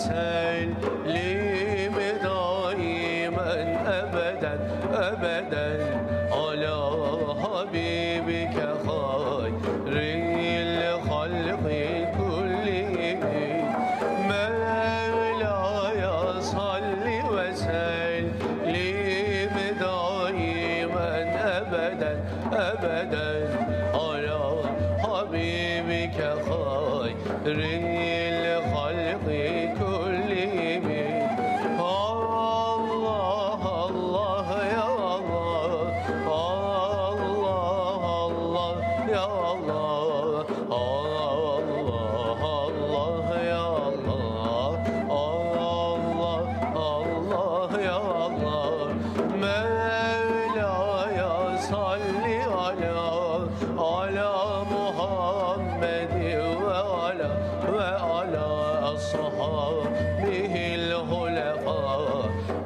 وسلم دائما أبدا أبدا. على حبيبك خير الخلق كلهم. مولاي وسلم أبدا أبدا. على حبيبك خير الخلق كلهم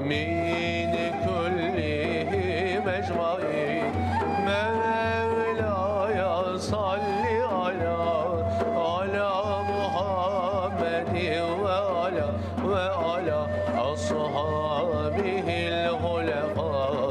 min kulli mecmain Mevla'ya salli ala ala Muhammed'i ve ala ve ala ashabihil hulefa.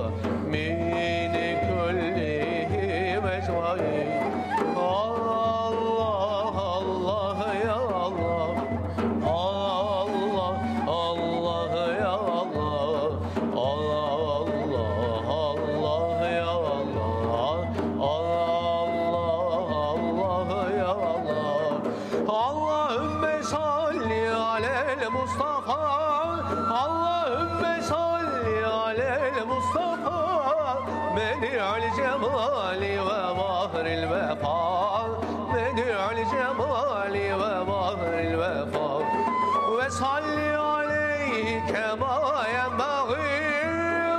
alel Mustafa Allahümme salli alel Mustafa. Bedi'ül cemali ve bahril vefa. Bedi'ül cemali ve bahril vefa. Ve salli aleyke ma yenbeği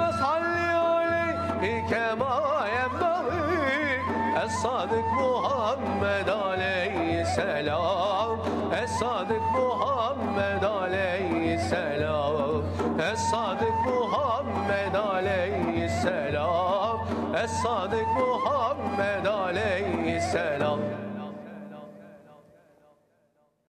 Ve salli aleyke ma Es-Sadık Muhammed Aleyhisselam. Es-Sadık Muhammed Aleyhisselam. Es-Sadık Muhammed Aleyhisselam. Es-Sadık Muhammed Aleyhisselam.